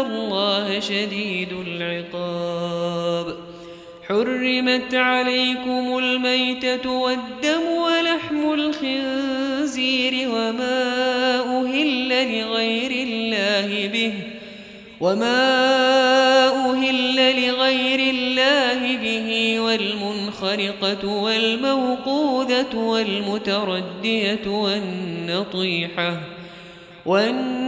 الله شديد العقاب. حرمت عليكم الميتة والدم ولحم الخنزير وما أهل لغير الله به وما أهل لغير الله به والمنخرقة والموقوذة والمتردية والنطيحة والنطيحة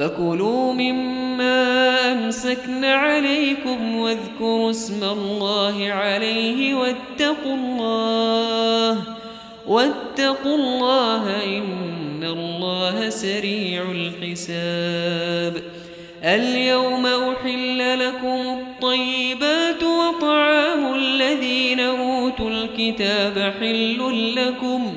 فكلوا مما أمسكن عليكم واذكروا اسم الله عليه واتقوا الله واتقوا الله إن الله سريع الحساب. اليوم أحل لكم الطيبات وطعام الذين أوتوا الكتاب حل لكم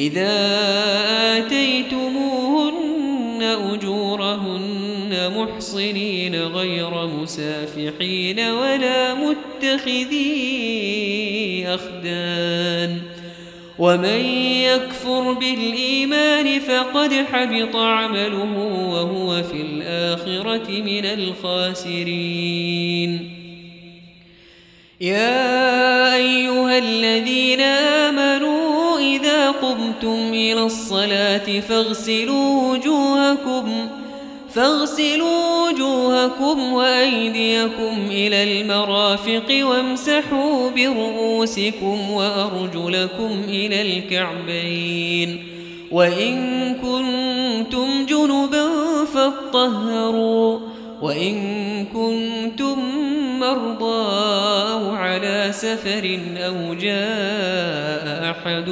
إذا آتيتموهن أجورهن محصنين غير مسافحين ولا متخذي أخدان ومن يكفر بالإيمان فقد حبط عمله وهو في الآخرة من الخاسرين. يا أيها الذين آمنوا إذا قمتم إلى الصلاة فاغسلوا وجوهكم فاغسلوا وجوهكم وأيديكم إلى المرافق وامسحوا برؤوسكم وأرجلكم إلى الكعبين. وإن كنتم جنبا فاطهروا وإن كنتم مرضى أو على سفر أو جاء أحد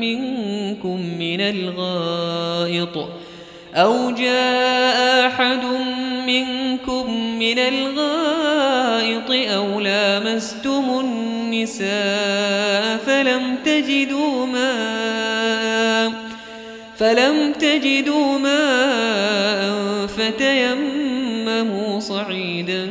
منكم من الغائط أو جاء أحد منكم من الغائط أو لامستم النساء فلم تجدوا ماء فلم تجدوا ماء فتيمموا صعيدا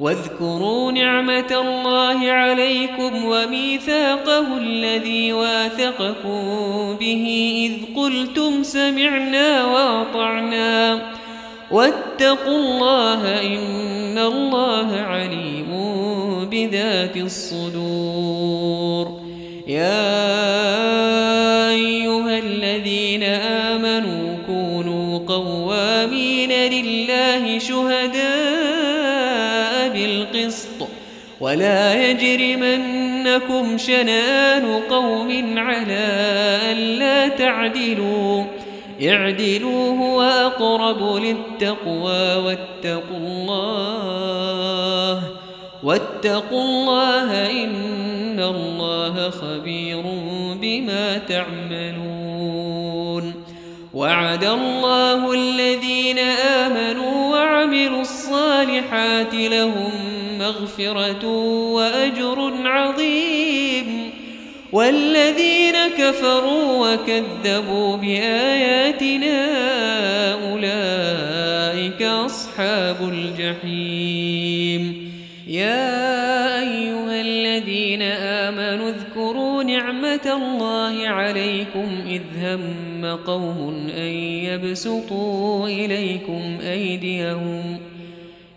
واذكروا نعمة الله عليكم وميثاقه الذي واثقكم به إذ قلتم سمعنا وأطعنا. واتقوا الله إن الله عليم بذات الصدور. يا أيها الذين آمنوا كونوا قوامين لله شهداء ولا يجرمنكم شنآن قوم على ألا تعدلوا. اعدلوا هو أقرب للتقوى واتقوا الله. واتقوا الله إن الله خبير بما تعملون. وعد الله الذين آمنوا وعملوا الصالحات لهم مغفرة وأجر عظيم. والذين كفروا وكذبوا بآياتنا أولئك أصحاب الجحيم. يا أيها الذين آمنوا اذكروا نعمة الله عليكم إذ هم قوم أن يبسطوا إليكم أيديهم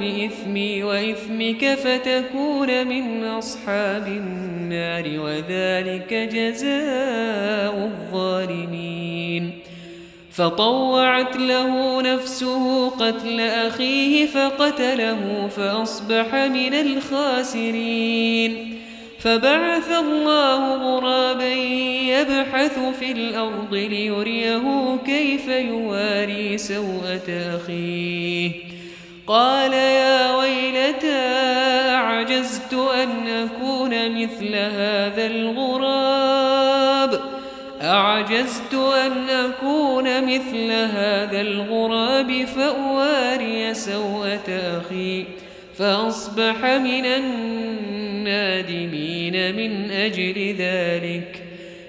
بإثمي وإثمك فتكون من أصحاب النار وذلك جزاء الظالمين. فطوعت له نفسه قتل أخيه فقتله فأصبح من الخاسرين. فبعث الله غرابا يبحث في الأرض ليريه كيف يواري سوءة أخيه. قال يا ويلتى أعجزت أن أكون مثل هذا الغراب؟ أعجزت أن أكون مثل هذا الغراب فأواري سوءة أخي فأصبح من النادمين من أجل ذلك.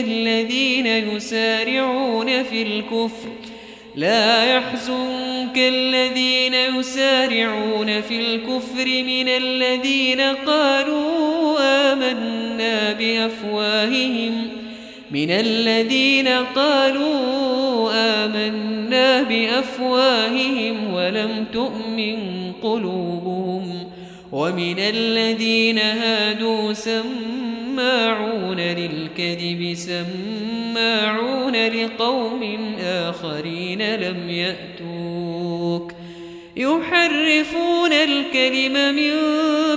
الذين يسارعون في الكفر لا يحزنك الذين يسارعون في الكفر من الذين قالوا آمنا بأفواههم من الذين قالوا آمنا بأفواههم ولم تؤمن قلوبهم ومن الذين هادوا سماعون للكذب سماعون لقوم آخرين لم يأتوك. يحرفون الكلم من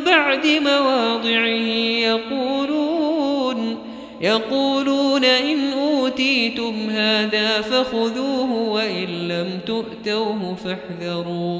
بعد مواضعه يقولون يقولون إن أوتيتم هذا فخذوه وإن لم تؤتوه فاحذروا.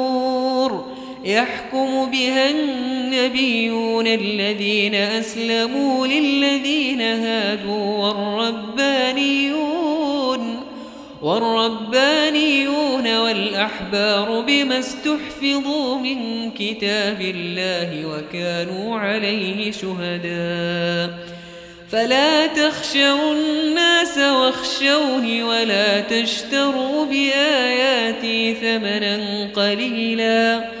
يحكم بها النبيون الذين أسلموا للذين هادوا والربانيون والربانيون والأحبار بما استحفظوا من كتاب الله وكانوا عليه شهداء. فلا تخشوا الناس واخشوني ولا تشتروا بآياتي ثمنا قليلا.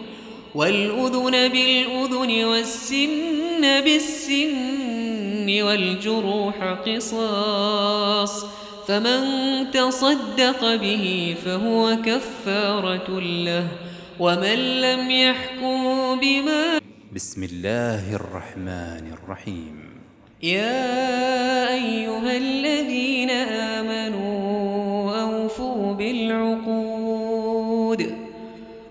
والأذن بالأذن والسن بالسن والجروح قصاص فمن تصدق به فهو كفارة له ومن لم يحكم بما بسم الله الرحمن الرحيم. يا أيها الذين آمنوا أوفوا بالعقود.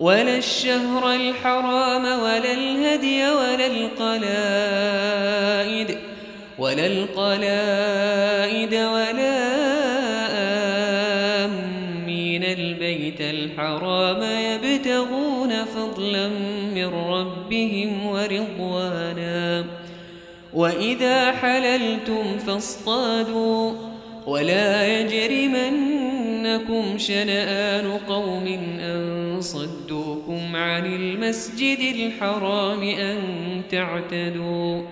ولا الشهر الحرام ولا الهدي ولا القلائد ولا القلائد ولا آمين. البيت الحرام يبتغون فضلا من ربهم ورضوانا. وإذا حللتم فاصطادوا ولا يجرمن يجرمنكم شنآن قوم أن عن المسجد الحرام أن تعتدوا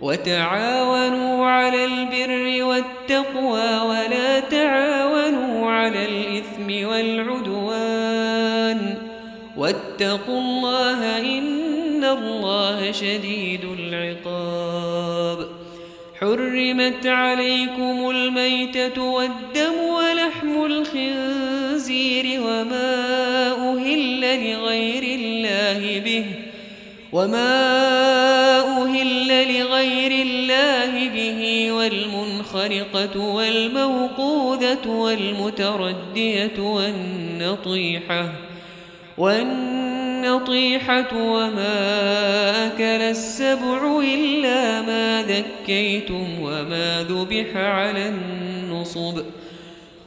وتعاونوا على البر والتقوى ولا تعاونوا على الإثم والعدوان واتقوا الله إن الله شديد العقاب حرمت عليكم الميتة والدم ولحم الخنزير وما أهل لغير الله به وما أهل لغير الله به والمنخرقة والموقوذة والمتردية والنطيحة والنطيحة وما أكل السبع إلا ما ذكيتم وما ذبح على النصب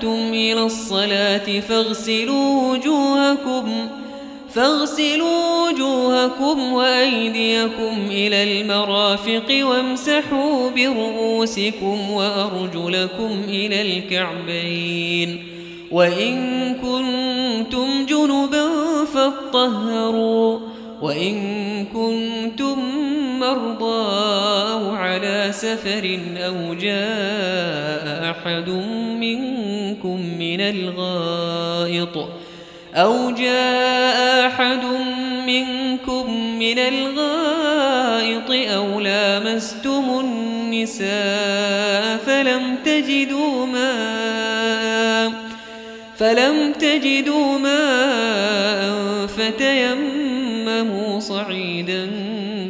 قمتم إلى الصلاة فاغسلوا وجوهكم فاغسلوا وجوهكم وأيديكم إلى المرافق وامسحوا برؤوسكم وأرجلكم إلى الكعبين. وإن كنتم جنبا فاطهروا وإن كنتم مرضى أو على سفر أو جاء أحد منكم من الغائط أو جاء أحد منكم من الغائط أو لامستم النساء فلم تجدوا ماء فلم تجدوا ماء فتيمموا صعيدا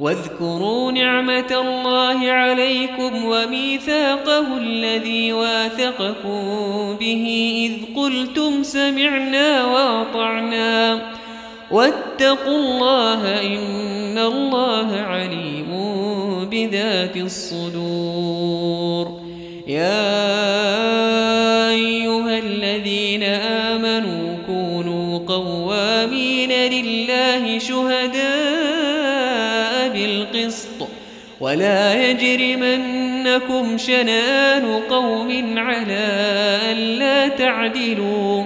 واذكروا نعمة الله عليكم وميثاقه الذي واثقكم به إذ قلتم سمعنا وأطعنا. واتقوا الله إن الله عليم بذات الصدور. يا ولا يجرمنكم شنآن قوم على ألا تعدلوا.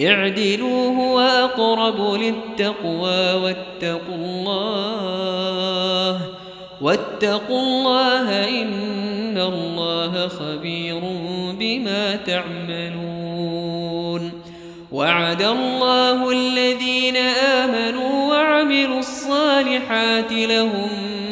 اعدلوا هو أقرب للتقوى واتقوا الله. واتقوا الله إن الله خبير بما تعملون. وعد الله الذين آمنوا وعملوا الصالحات لهم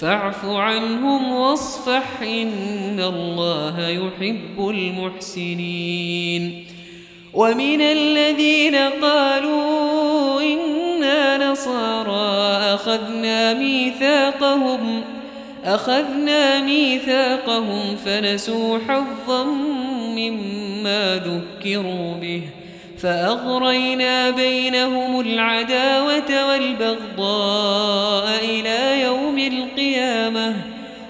فاعف عنهم واصفح إن الله يحب المحسنين. ومن الذين قالوا إنا نصارى أخذنا ميثاقهم أخذنا ميثاقهم فنسوا حظا مما ذكروا به فأغرينا بينهم العداوة والبغضاء إلى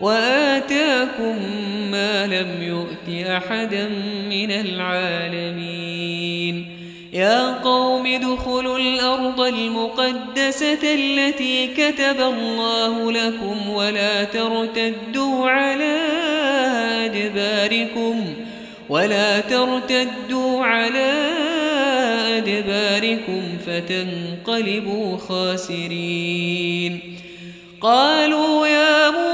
وآتاكم ما لم يؤت أحدا من العالمين. يا قوم ادخلوا الأرض المقدسة التي كتب الله لكم ولا ترتدوا على أدباركم ولا ترتدوا على أدباركم فتنقلبوا خاسرين. قالوا يا موسى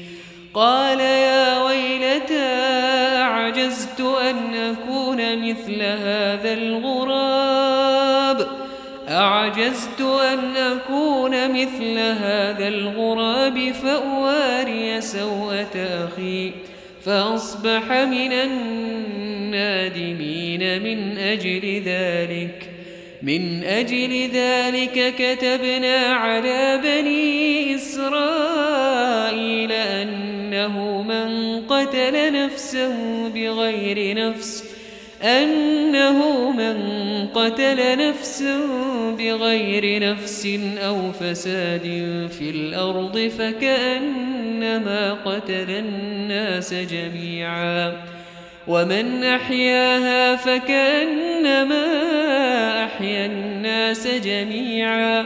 قال يا ويلتى أعجزت أن أكون مثل هذا الغراب؟ أعجزت أن أكون مثل هذا الغراب فأواري سوءة أخي فأصبح من النادمين من أجل ذلك. من أجل ذلك كتبنا على بني إسرائيل أنه من قتل نفسا بغير نفس أنه من قتل نفسا بغير نفس أو فساد في الأرض فكأنما قتل الناس جميعا ومن أحياها فكأنما أحيا الناس جميعا.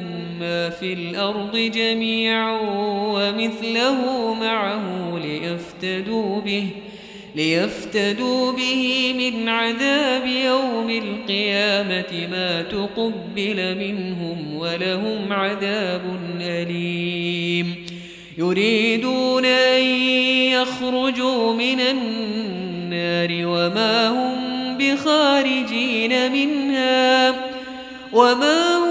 في الأرض جميعا ومثله معه ليفتدوا به ليفتدوا به من عذاب يوم القيامة ما تقبل منهم ولهم عذاب أليم. يريدون أن يخرجوا من النار وما هم بخارجين منها وما هم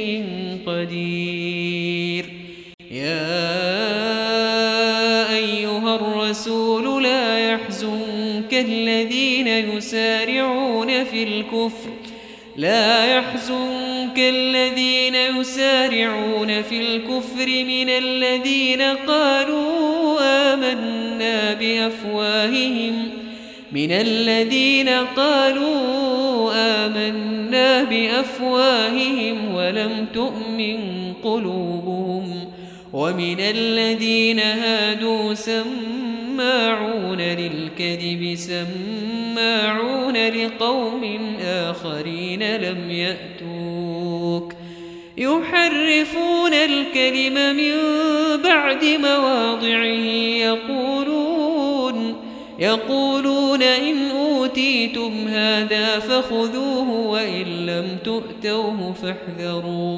يسارعون في الكفر. لا يحزنك الذين يسارعون في الكفر من الذين قالوا آمنا بأفواههم. من الذين قالوا آمنا بأفواههم ولم تؤمن قلوبهم. ومن الذين هادوا سموا سماعون للكذب سماعون لقوم آخرين لم يأتوك. يحرفون الكلم من بعد مواضعه يقولون يقولون إن أوتيتم هذا فخذوه وإن لم تؤتوه فاحذروا.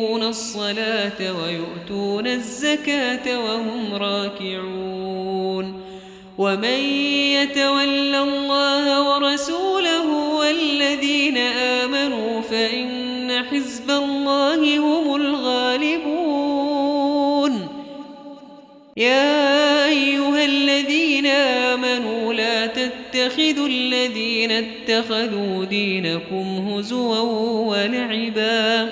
الصلاة ويؤتون الزكاة وهم راكعون. ومن يتول الله ورسوله والذين آمنوا فإن حزب الله هم الغالبون. يا أيها الذين آمنوا لا تتخذوا الذين اتخذوا دينكم هزوا ولعبا.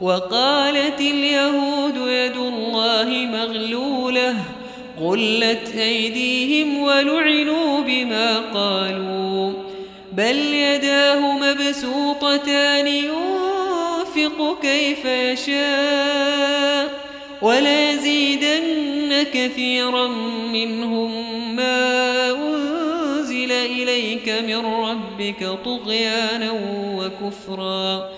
وقالت اليهود يد الله مغلولة قلت أيديهم ولعنوا بما قالوا. بل يداه مبسوطتان ينفق كيف يشاء وليزيدن كثيرا منهم ما أنزل إليك من ربك طغيانا وكفرا.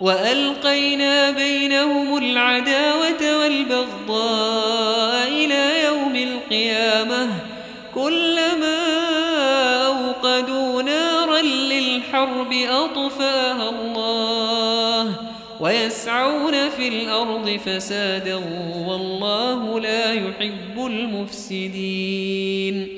وألقينا بينهم العداوة والبغضاء إلى يوم القيامة. كلما أوقدوا نارا للحرب أطفاها الله ويسعون في الأرض فسادا والله لا يحب المفسدين.